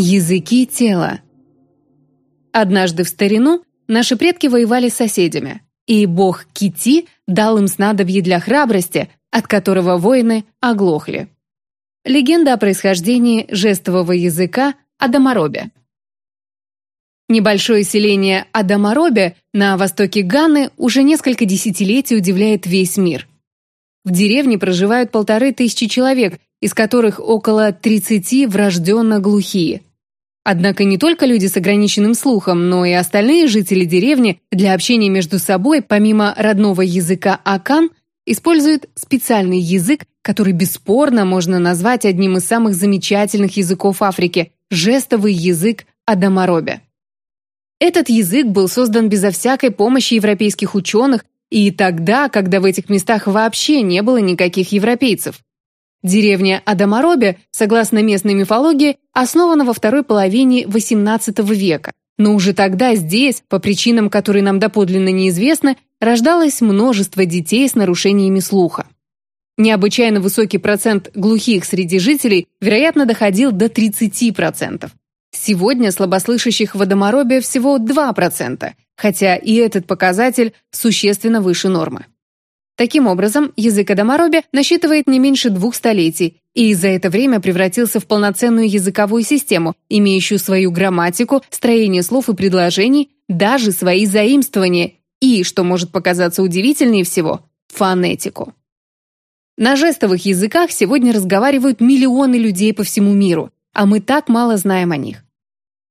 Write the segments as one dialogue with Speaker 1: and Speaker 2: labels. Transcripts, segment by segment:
Speaker 1: Языки тела. Однажды в старину наши предки воевали с соседями, и бог Кити дал им снадобье для храбрости, от которого воины оглохли. Легенда о происхождении жестового языка Адамаробе. Небольшое селение Адамаробе на востоке Ганы уже несколько десятилетий удивляет весь мир. В деревне проживают полторы тысячи человек, из которых около 30 врожденно глухие – Однако не только люди с ограниченным слухом, но и остальные жители деревни для общения между собой, помимо родного языка акан, используют специальный язык, который бесспорно можно назвать одним из самых замечательных языков Африки – жестовый язык Адамаробе. Этот язык был создан безо всякой помощи европейских ученых и тогда, когда в этих местах вообще не было никаких европейцев. Деревня Адамаробе, согласно местной мифологии, основана во второй половине XVIII века. Но уже тогда здесь, по причинам, которые нам доподлинно неизвестны, рождалось множество детей с нарушениями слуха. Необычайно высокий процент глухих среди жителей, вероятно, доходил до 30%. Сегодня слабослышащих в Адамаробе всего 2%, хотя и этот показатель существенно выше нормы. Таким образом, язык Адамароби насчитывает не меньше двух столетий и за это время превратился в полноценную языковую систему, имеющую свою грамматику, строение слов и предложений, даже свои заимствования и, что может показаться удивительнее всего, фонетику. На жестовых языках сегодня разговаривают миллионы людей по всему миру, а мы так мало знаем о них.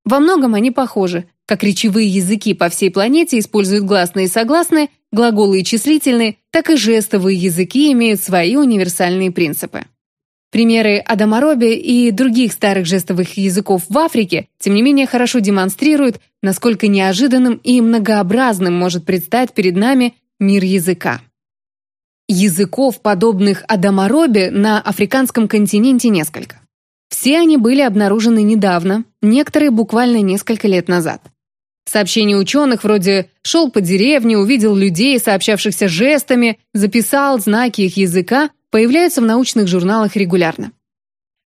Speaker 1: Во многом они похожи, как речевые языки по всей планете используют гласные и согласные, глаголы и числительные, так и жестовые языки имеют свои универсальные принципы. Примеры Адамароби и других старых жестовых языков в Африке, тем не менее, хорошо демонстрируют, насколько неожиданным и многообразным может предстать перед нами мир языка. Языков, подобных Адамароби, на африканском континенте несколько. Все они были обнаружены недавно, некоторые буквально несколько лет назад. Сообщения ученых вроде «шел по деревне, увидел людей, сообщавшихся жестами, записал знаки их языка» появляются в научных журналах регулярно.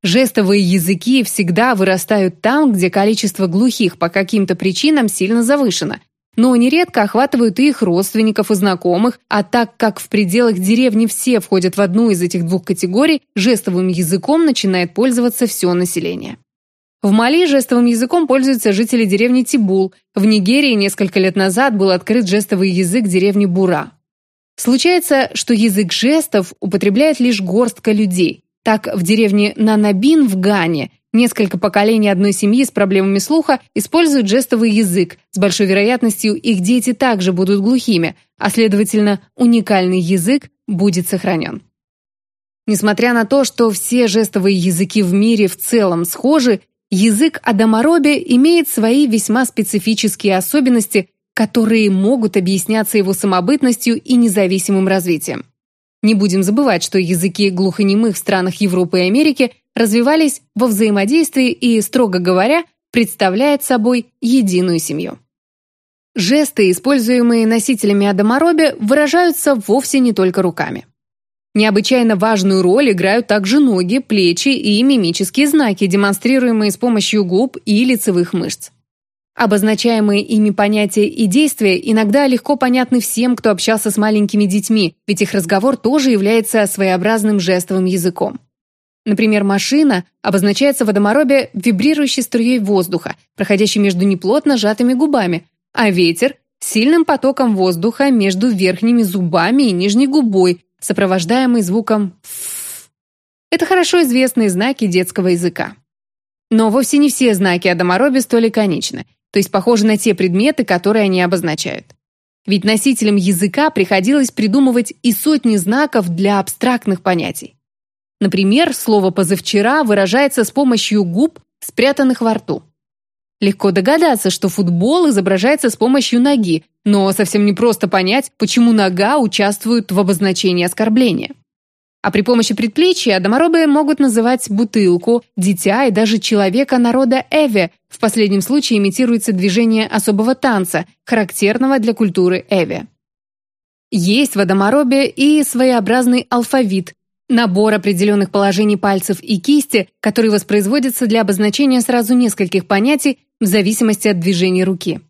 Speaker 1: Жестовые языки всегда вырастают там, где количество глухих по каким-то причинам сильно завышено, но нередко охватывают и их родственников и знакомых, а так как в пределах деревни все входят в одну из этих двух категорий, жестовым языком начинает пользоваться все население. В Мали жестовым языком пользуются жители деревни Тибул. В Нигерии несколько лет назад был открыт жестовый язык деревни Бура. Случается, что язык жестов употребляет лишь горстка людей. Так, в деревне Нанабин в Гане несколько поколений одной семьи с проблемами слуха используют жестовый язык. С большой вероятностью их дети также будут глухими, а следовательно, уникальный язык будет сохранен. Несмотря на то, что все жестовые языки в мире в целом схожи, Язык Адамароби имеет свои весьма специфические особенности, которые могут объясняться его самобытностью и независимым развитием. Не будем забывать, что языки глухонемых в странах Европы и Америки развивались во взаимодействии и, строго говоря, представляют собой единую семью. Жесты, используемые носителями Адамароби, выражаются вовсе не только руками. Необычайно важную роль играют также ноги, плечи и мимические знаки, демонстрируемые с помощью губ и лицевых мышц. Обозначаемые ими понятия и действия иногда легко понятны всем, кто общался с маленькими детьми, ведь их разговор тоже является своеобразным жестовым языком. Например, машина обозначается в водоморобе вибрирующей струей воздуха, проходящей между неплотно сжатыми губами, а ветер – сильным потоком воздуха между верхними зубами и нижней губой, сопровождаемый звуком «ф». Это хорошо известные знаки детского языка. Но вовсе не все знаки Адамароби столь иконичны, то есть похожи на те предметы, которые они обозначают. Ведь носителям языка приходилось придумывать и сотни знаков для абстрактных понятий. Например, слово «позавчера» выражается с помощью губ, спрятанных во рту. Легко догадаться, что футбол изображается с помощью ноги, но совсем не просто понять, почему нога участвует в обозначении оскорбления. А при помощи предплечья доморобы могут называть бутылку, дитя и даже человека народа Эве. В последнем случае имитируется движение особого танца, характерного для культуры Эве. Есть в Адамаробе и своеобразный алфавит. Набор определенных положений пальцев и кисти, который воспроизводится для обозначения сразу нескольких понятий в зависимости от движения руки.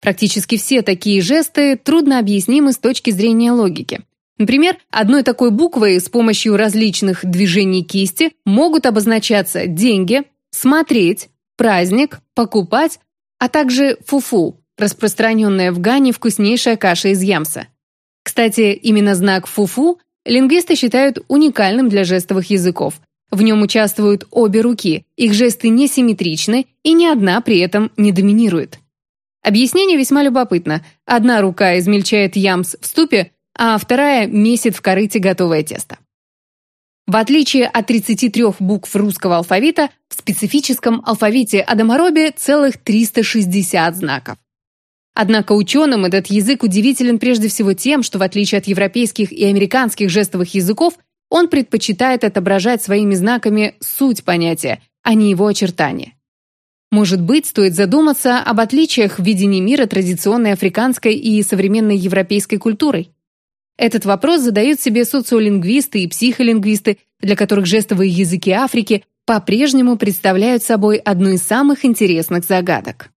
Speaker 1: Практически все такие жесты трудно объяснимы с точки зрения логики. Например, одной такой буквой с помощью различных движений кисти могут обозначаться деньги, смотреть, праздник, покупать, а также фуфу, распространенная в Гане вкуснейшая каша из ямса. Кстати, именно знак фуфу лингвисты считают уникальным для жестовых языков. В нем участвуют обе руки, их жесты несимметричны и ни одна при этом не доминирует. Объяснение весьма любопытно. Одна рука измельчает ямс в ступе, а вторая месит в корыте готовое тесто. В отличие от 33 букв русского алфавита, в специфическом алфавите Адамароби целых 360 знаков. Однако ученым этот язык удивителен прежде всего тем, что в отличие от европейских и американских жестовых языков, он предпочитает отображать своими знаками суть понятия, а не его очертания. Может быть, стоит задуматься об отличиях в видении мира традиционной африканской и современной европейской культурой. Этот вопрос задают себе социолингвисты и психолингвисты, для которых жестовые языки Африки по-прежнему представляют собой одну из самых интересных загадок.